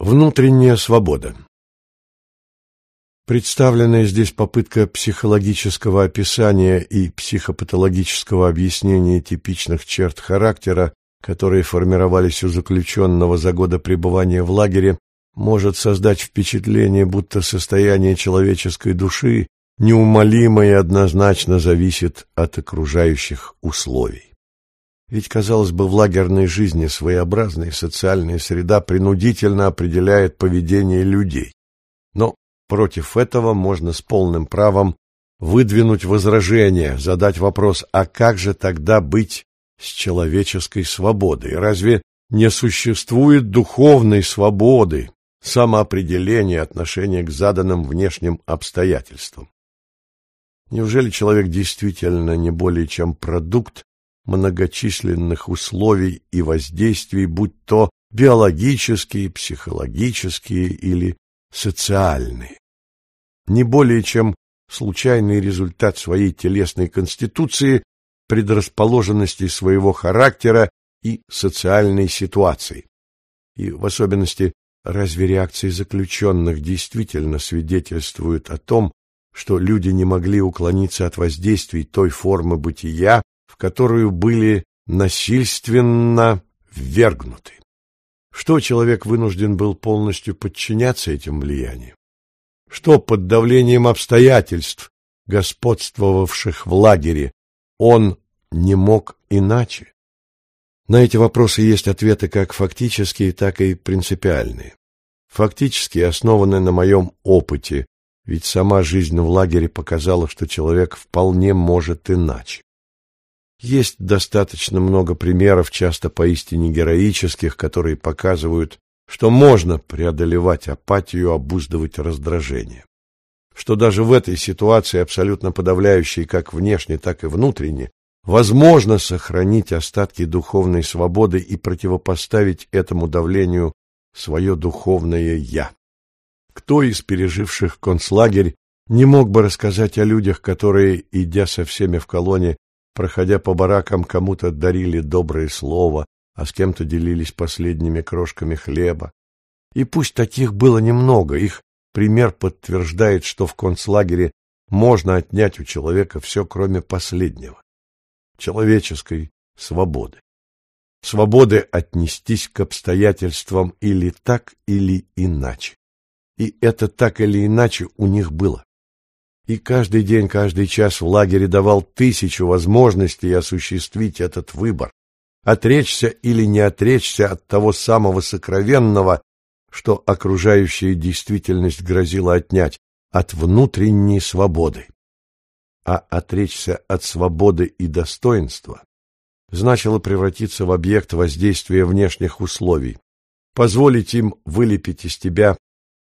Внутренняя свобода Представленная здесь попытка психологического описания и психопатологического объяснения типичных черт характера, которые формировались у заключенного за годы пребывания в лагере, может создать впечатление, будто состояние человеческой души неумолимо и однозначно зависит от окружающих условий. Ведь, казалось бы, в лагерной жизни своеобразная социальная среда принудительно определяет поведение людей. Но против этого можно с полным правом выдвинуть возражение, задать вопрос, а как же тогда быть с человеческой свободой? Разве не существует духовной свободы, самоопределения, отношения к заданным внешним обстоятельствам? Неужели человек действительно не более чем продукт многочисленных условий и воздействий, будь то биологические, психологические или социальные. Не более чем случайный результат своей телесной конституции, предрасположенности своего характера и социальной ситуации. И в особенности, разве реакции заключенных действительно свидетельствуют о том, что люди не могли уклониться от воздействий той формы бытия, в которую были насильственно ввергнуты. Что человек вынужден был полностью подчиняться этим влияниям? Что под давлением обстоятельств, господствовавших в лагере, он не мог иначе? На эти вопросы есть ответы как фактические, так и принципиальные. Фактические основаны на моем опыте, ведь сама жизнь в лагере показала, что человек вполне может иначе. Есть достаточно много примеров, часто поистине героических, которые показывают, что можно преодолевать апатию, обуздывать раздражение. Что даже в этой ситуации, абсолютно подавляющей как внешне, так и внутренне, возможно сохранить остатки духовной свободы и противопоставить этому давлению свое духовное «я». Кто из переживших концлагерь не мог бы рассказать о людях, которые, идя со всеми в колонне, проходя по баракам, кому-то дарили доброе слово, а с кем-то делились последними крошками хлеба. И пусть таких было немного, их пример подтверждает, что в концлагере можно отнять у человека все, кроме последнего — человеческой свободы. Свободы отнестись к обстоятельствам или так, или иначе. И это так или иначе у них было. И каждый день, каждый час в лагере давал тысячу возможностей осуществить этот выбор, отречься или не отречься от того самого сокровенного, что окружающая действительность грозила отнять, от внутренней свободы. А отречься от свободы и достоинства значило превратиться в объект воздействия внешних условий, позволить им вылепить из тебя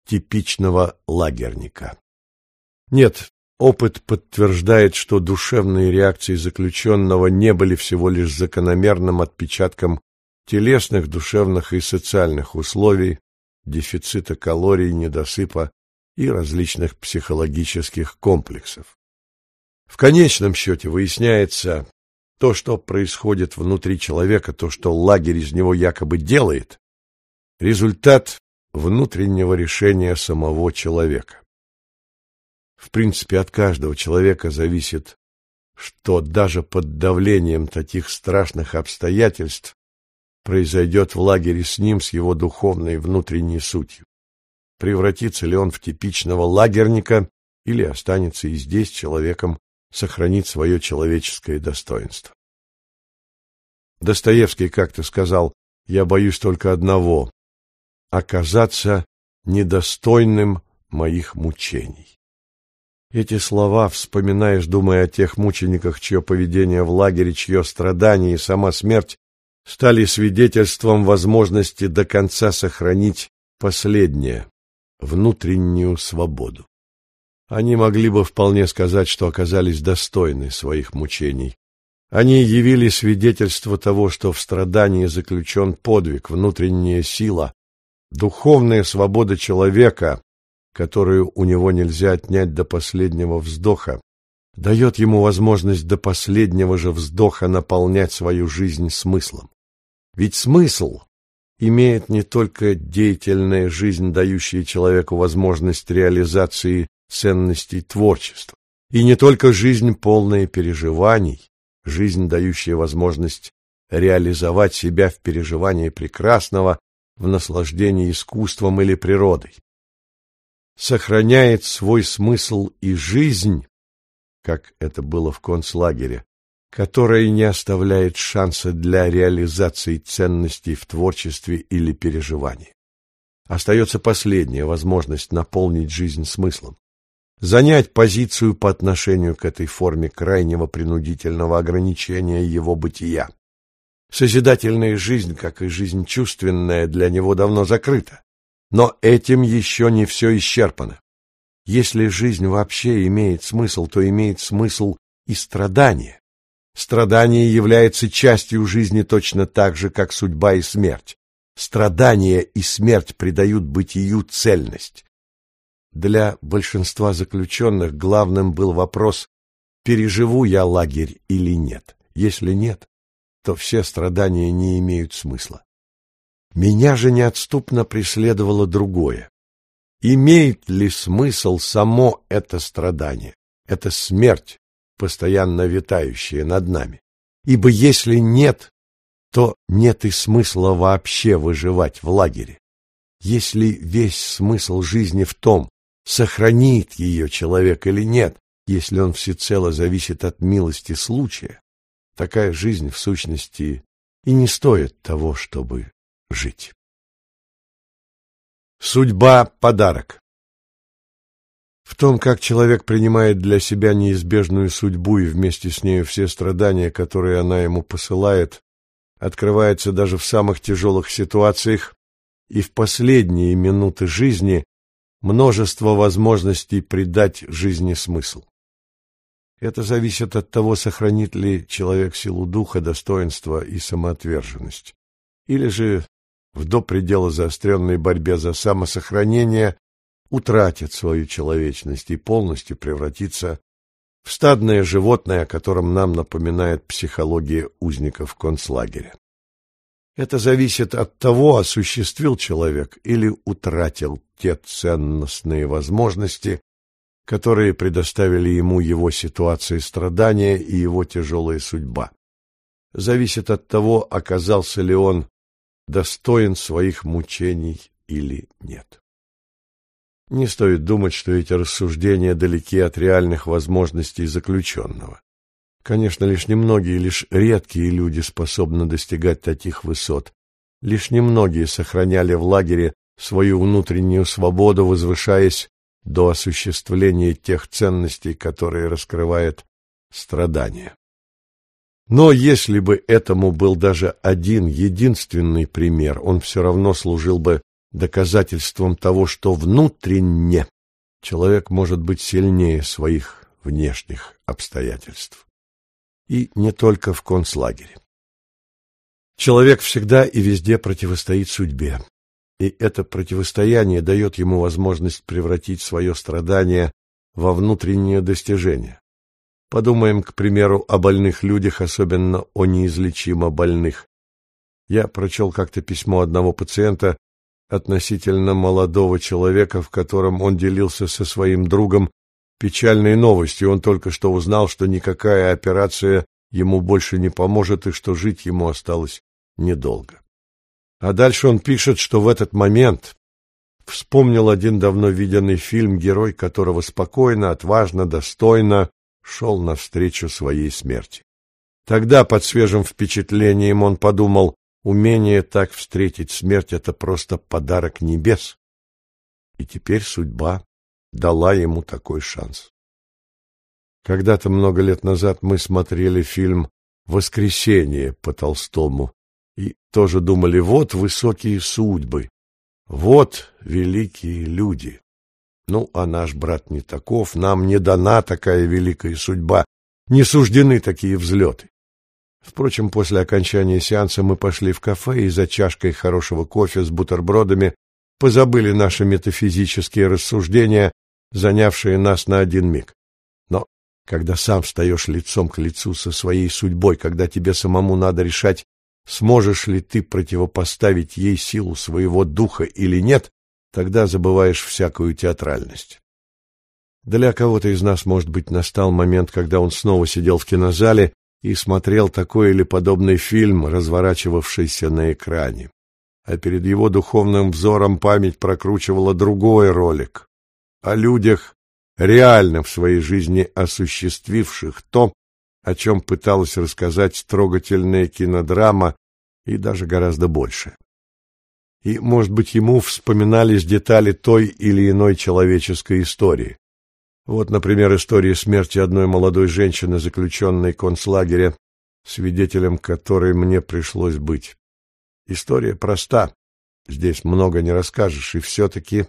типичного лагерника. Нет, опыт подтверждает, что душевные реакции заключенного не были всего лишь закономерным отпечатком телесных, душевных и социальных условий, дефицита калорий, недосыпа и различных психологических комплексов. В конечном счете выясняется, то, что происходит внутри человека, то, что лагерь из него якобы делает, результат внутреннего решения самого человека. В принципе, от каждого человека зависит, что даже под давлением таких страшных обстоятельств произойдет в лагере с ним, с его духовной внутренней сутью. Превратится ли он в типичного лагерника или останется и здесь человеком, сохранит свое человеческое достоинство. Достоевский как-то сказал, «Я боюсь только одного — оказаться недостойным моих мучений». Эти слова вспоминаешь, думая о тех мучениках, чье поведение в лагере, чье страдание и сама смерть стали свидетельством возможности до конца сохранить последнее — внутреннюю свободу. Они могли бы вполне сказать, что оказались достойны своих мучений. Они явили свидетельство того, что в страдании заключен подвиг, внутренняя сила, духовная свобода человека, которую у него нельзя отнять до последнего вздоха, дает ему возможность до последнего же вздоха наполнять свою жизнь смыслом. Ведь смысл имеет не только деятельная жизнь, дающая человеку возможность реализации ценностей творчества, и не только жизнь, полная переживаний, жизнь, дающая возможность реализовать себя в переживании прекрасного, в наслаждении искусством или природой. Сохраняет свой смысл и жизнь, как это было в концлагере, которая не оставляет шанса для реализации ценностей в творчестве или переживании. Остается последняя возможность наполнить жизнь смыслом. Занять позицию по отношению к этой форме крайнего принудительного ограничения его бытия. Созидательная жизнь, как и жизнь чувственная, для него давно закрыта. Но этим еще не все исчерпано. Если жизнь вообще имеет смысл, то имеет смысл и страдание. Страдание является частью жизни точно так же, как судьба и смерть. Страдание и смерть придают бытию цельность. Для большинства заключенных главным был вопрос, переживу я лагерь или нет. Если нет, то все страдания не имеют смысла. Меня же неотступно преследовало другое. Имеет ли смысл само это страдание, это смерть, постоянно витающее над нами. Ибо если нет, то нет и смысла вообще выживать в лагере. Если весь смысл жизни в том, сохранит ее человек или нет, если он всецело зависит от милости случая, такая жизнь в сущности и не стоит того, чтобы жить. Судьба – подарок. В том, как человек принимает для себя неизбежную судьбу и вместе с нею все страдания, которые она ему посылает, открывается даже в самых тяжелых ситуациях и в последние минуты жизни множество возможностей придать жизни смысл. Это зависит от того, сохранит ли человек силу духа, достоинства и самоотверженность, или же в до предела заостренной борьбе за самосохранение утратит свою человечность и полностью превратится в стадное животное, о котором нам напоминает психология узников концлагеря. Это зависит от того, осуществил человек или утратил те ценностные возможности, которые предоставили ему его ситуации страдания и его тяжелая судьба. Зависит от того, оказался ли он достоин своих мучений или нет. Не стоит думать, что эти рассуждения далеки от реальных возможностей заключенного. Конечно, лишь немногие, лишь редкие люди способны достигать таких высот. Лишь немногие сохраняли в лагере свою внутреннюю свободу, возвышаясь до осуществления тех ценностей, которые раскрывает страдание. Но если бы этому был даже один единственный пример, он все равно служил бы доказательством того, что внутренне человек может быть сильнее своих внешних обстоятельств. И не только в концлагере. Человек всегда и везде противостоит судьбе, и это противостояние дает ему возможность превратить свое страдание во внутреннее достижение. Подумаем, к примеру, о больных людях, особенно о неизлечимо больных. Я прочел как-то письмо одного пациента, относительно молодого человека, в котором он делился со своим другом печальной новостью. Он только что узнал, что никакая операция ему больше не поможет и что жить ему осталось недолго. А дальше он пишет, что в этот момент вспомнил один давно виденный фильм, герой которого спокойно, отважно, достойно шел навстречу своей смерти. Тогда под свежим впечатлением он подумал, Умение так встретить смерть — это просто подарок небес. И теперь судьба дала ему такой шанс. Когда-то много лет назад мы смотрели фильм «Воскресенье» по Толстому и тоже думали, вот высокие судьбы, вот великие люди. Ну, а наш брат не таков, нам не дана такая великая судьба, не суждены такие взлеты. Впрочем, после окончания сеанса мы пошли в кафе и за чашкой хорошего кофе с бутербродами позабыли наши метафизические рассуждения, занявшие нас на один миг. Но когда сам встаешь лицом к лицу со своей судьбой, когда тебе самому надо решать сможешь ли ты противопоставить ей силу своего духа или нет, тогда забываешь всякую театральность. Для кого-то из нас, может быть, настал момент, когда он снова сидел в кинозале и смотрел такой или подобный фильм, разворачивавшийся на экране. А перед его духовным взором память прокручивала другой ролик о людях, реально в своей жизни осуществивших то, о чем пыталась рассказать трогательная кинодрама и даже гораздо больше. И, может быть, ему вспоминались детали той или иной человеческой истории. Вот, например, история смерти одной молодой женщины, заключенной в концлагере, свидетелем которой мне пришлось быть. История проста, здесь много не расскажешь, и все-таки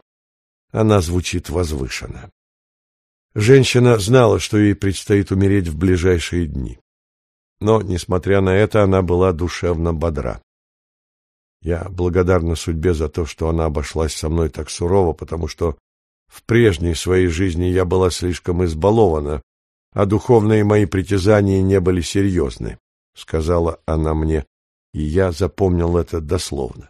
она звучит возвышенно. Женщина знала, что ей предстоит умереть в ближайшие дни. Но, несмотря на это, она была душевно бодра. Я благодарна судьбе за то, что она обошлась со мной так сурово, потому что в прежней своей жизни я была слишком избалована, а духовные мои притязания не были серьезны, — сказала она мне, и я запомнил это дословно.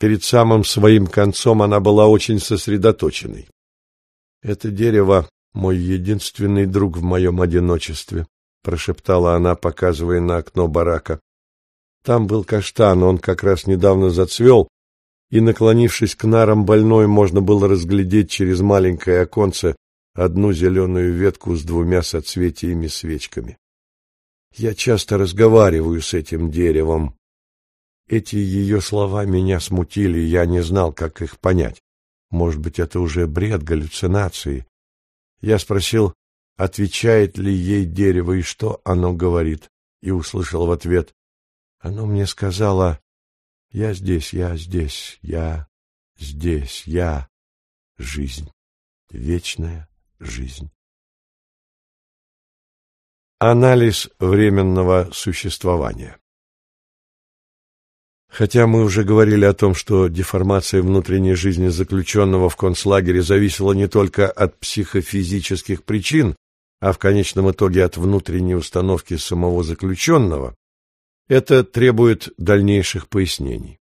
Перед самым своим концом она была очень сосредоточенной. Это дерево — мой единственный друг в моем одиночестве, — прошептала она, показывая на окно барака. Там был каштан, он как раз недавно зацвел, и, наклонившись к нарам больной, можно было разглядеть через маленькое оконце одну зеленую ветку с двумя соцветиями свечками. Я часто разговариваю с этим деревом. Эти ее слова меня смутили, я не знал, как их понять. Может быть, это уже бред, галлюцинации. Я спросил, отвечает ли ей дерево и что оно говорит, и услышал в ответ. Оно мне сказала, я здесь, я здесь, я здесь, я жизнь, вечная жизнь. Анализ временного существования Хотя мы уже говорили о том, что деформация внутренней жизни заключенного в концлагере зависела не только от психофизических причин, а в конечном итоге от внутренней установки самого заключенного, это требует дальнейших пояснений.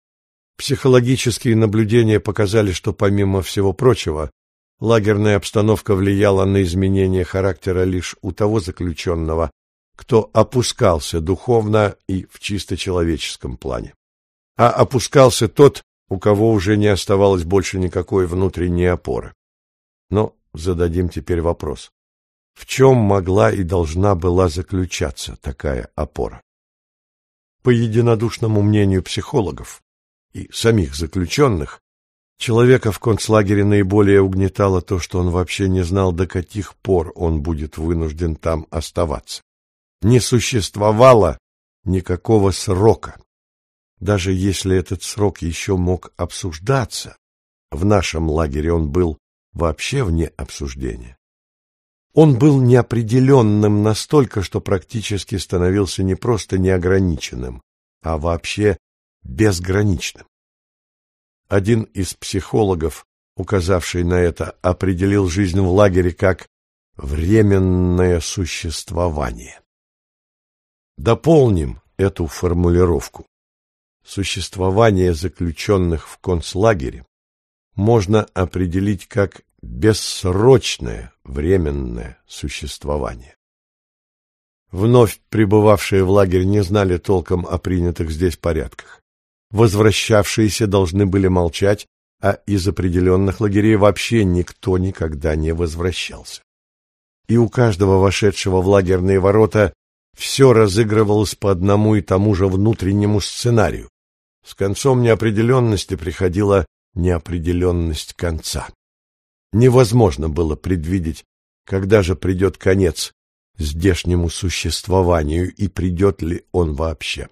Психологические наблюдения показали, что помимо всего прочего, лагерная обстановка влияла на изменение характера лишь у того заключенного, кто опускался духовно и в чисто человеческом плане. А опускался тот, у кого уже не оставалось больше никакой внутренней опоры. Но зададим теперь вопрос. В чем могла и должна была заключаться такая опора? По единодушному мнению психологов и самих заключенных, человека в концлагере наиболее угнетало то, что он вообще не знал, до каких пор он будет вынужден там оставаться. Не существовало никакого срока. Даже если этот срок еще мог обсуждаться, в нашем лагере он был вообще вне обсуждения. Он был неопределенным настолько, что практически становился не просто неограниченным, а вообще безграничным. Один из психологов, указавший на это, определил жизнь в лагере как временное существование. Дополним эту формулировку. Существование заключенных в концлагере можно определить как бессрочное временное существование. Вновь прибывавшие в лагерь не знали толком о принятых здесь порядках. Возвращавшиеся должны были молчать, а из определенных лагерей вообще никто никогда не возвращался. И у каждого вошедшего в лагерные ворота все разыгрывалось по одному и тому же внутреннему сценарию. С концом неопределенности приходила неопределенность конца. Невозможно было предвидеть, когда же придет конец здешнему существованию и придет ли он вообще.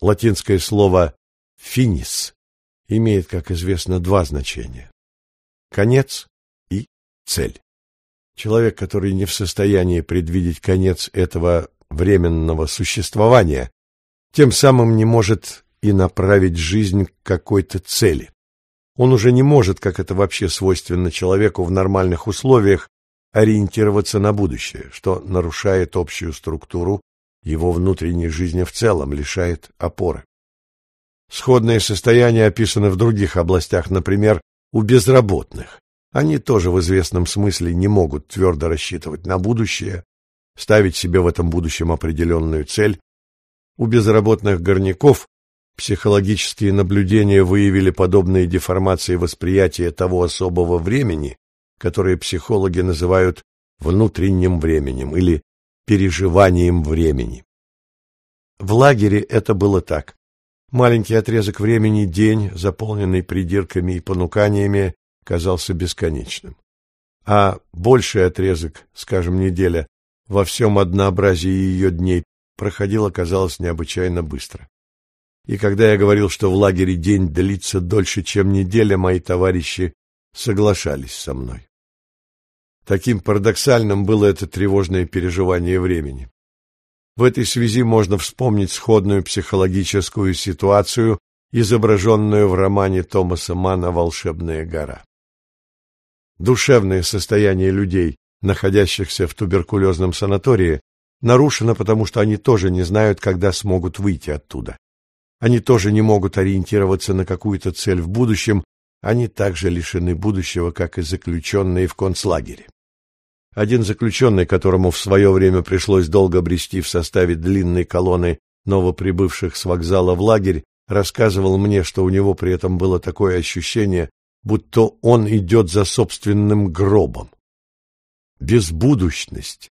Латинское слово «финис» имеет, как известно, два значения – конец и цель. Человек, который не в состоянии предвидеть конец этого временного существования, тем самым не может и направить жизнь к какой-то цели. Он уже не может, как это вообще свойственно человеку в нормальных условиях, ориентироваться на будущее, что нарушает общую структуру его внутренней жизни в целом, лишает опоры. Сходные состояния описаны в других областях, например, у безработных. Они тоже в известном смысле не могут твердо рассчитывать на будущее, ставить себе в этом будущем определенную цель. У безработных горняков психологические наблюдения выявили подобные деформации восприятия того особого времени, которое психологи называют внутренним временем или переживанием времени. В лагере это было так. Маленький отрезок времени, день, заполненный придирками и понуканиями, казался бесконечным. А больший отрезок, скажем, неделя, во всем однообразии ее дней проходил, оказалось, необычайно быстро. И когда я говорил, что в лагере день длится дольше, чем неделя, мои товарищи соглашались со мной. Таким парадоксальным было это тревожное переживание времени. В этой связи можно вспомнить сходную психологическую ситуацию, изображенную в романе Томаса Манна «Волшебная гора». Душевное состояние людей, находящихся в туберкулезном санатории, нарушено потому, что они тоже не знают, когда смогут выйти оттуда. Они тоже не могут ориентироваться на какую-то цель в будущем, они также лишены будущего, как и заключенные в концлагере. Один заключенный, которому в свое время пришлось долго брести в составе длинной колонны новоприбывших с вокзала в лагерь, рассказывал мне, что у него при этом было такое ощущение, будто он идет за собственным гробом. Безбудущность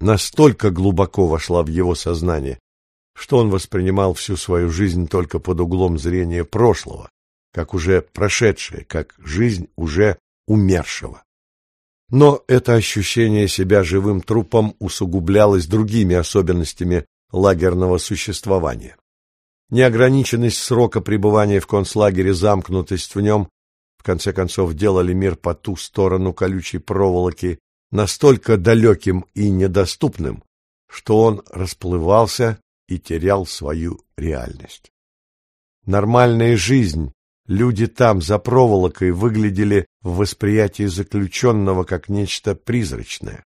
настолько глубоко вошла в его сознание, что он воспринимал всю свою жизнь только под углом зрения прошлого, как уже прошедшее, как жизнь уже умершего. Но это ощущение себя живым трупом усугублялось другими особенностями лагерного существования. Неограниченность срока пребывания в концлагере, замкнутость в нем, в конце концов, делали мир по ту сторону колючей проволоки настолько далеким и недоступным, что он расплывался и терял свою реальность. Нормальная жизнь Люди там, за проволокой, выглядели в восприятии заключенного как нечто призрачное.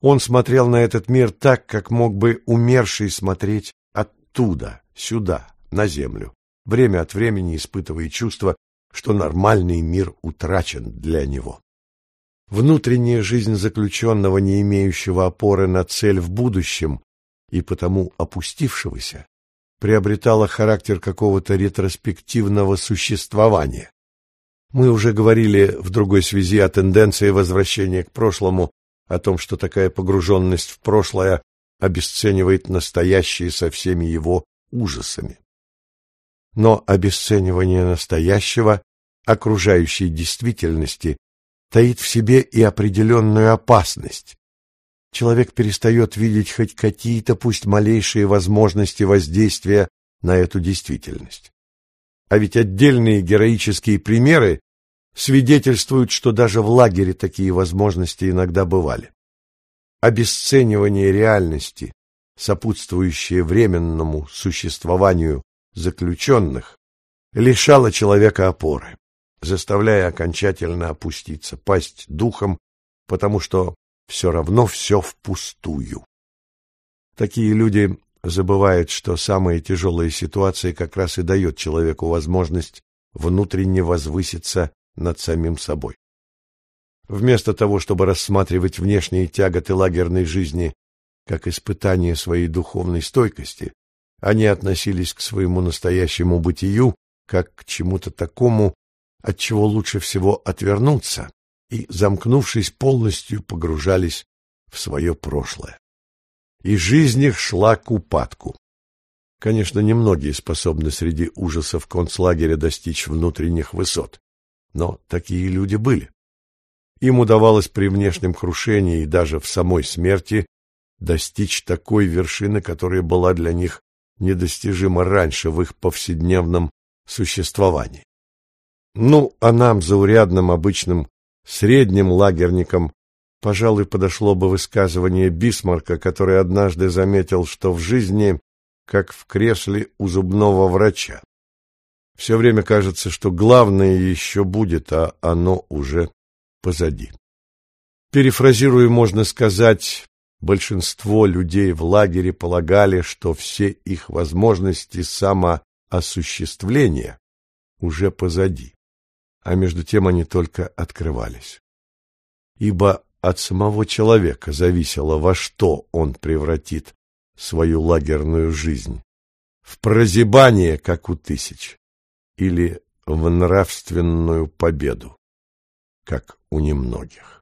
Он смотрел на этот мир так, как мог бы умерший смотреть оттуда, сюда, на землю, время от времени испытывая чувство, что нормальный мир утрачен для него. Внутренняя жизнь заключенного, не имеющего опоры на цель в будущем и потому опустившегося, приобретала характер какого-то ретроспективного существования. Мы уже говорили в другой связи о тенденции возвращения к прошлому, о том, что такая погруженность в прошлое обесценивает настоящее со всеми его ужасами. Но обесценивание настоящего, окружающей действительности, таит в себе и определенную опасность, человек перестает видеть хоть какие-то, пусть малейшие возможности воздействия на эту действительность. А ведь отдельные героические примеры свидетельствуют, что даже в лагере такие возможности иногда бывали. Обесценивание реальности, сопутствующее временному существованию заключенных, лишало человека опоры, заставляя окончательно опуститься, пасть духом, потому что все равно все впустую. Такие люди забывают, что самые тяжелые ситуации как раз и дают человеку возможность внутренне возвыситься над самим собой. Вместо того, чтобы рассматривать внешние тяготы лагерной жизни как испытание своей духовной стойкости, они относились к своему настоящему бытию как к чему-то такому, от чего лучше всего отвернуться и, замкнувшись полностью, погружались в свое прошлое. И жизнь их шла к упадку. Конечно, немногие способны среди ужасов концлагеря достичь внутренних высот, но такие люди были. Им удавалось при внешнем крушении и даже в самой смерти достичь такой вершины, которая была для них недостижима раньше в их повседневном существовании. Ну, а нам, заурядным обычным средним лагерникам, пожалуй, подошло бы высказывание Бисмарка, который однажды заметил, что в жизни как в кресле у зубного врача. Все время кажется, что главное еще будет, а оно уже позади. Перефразируя, можно сказать, Большинство людей в лагере полагали, что все их возможности самоосуществления уже позади, а между тем они только открывались. Ибо от самого человека зависело, во что он превратит свою лагерную жизнь. В прозябание, как у тысяч, или в нравственную победу, как у немногих.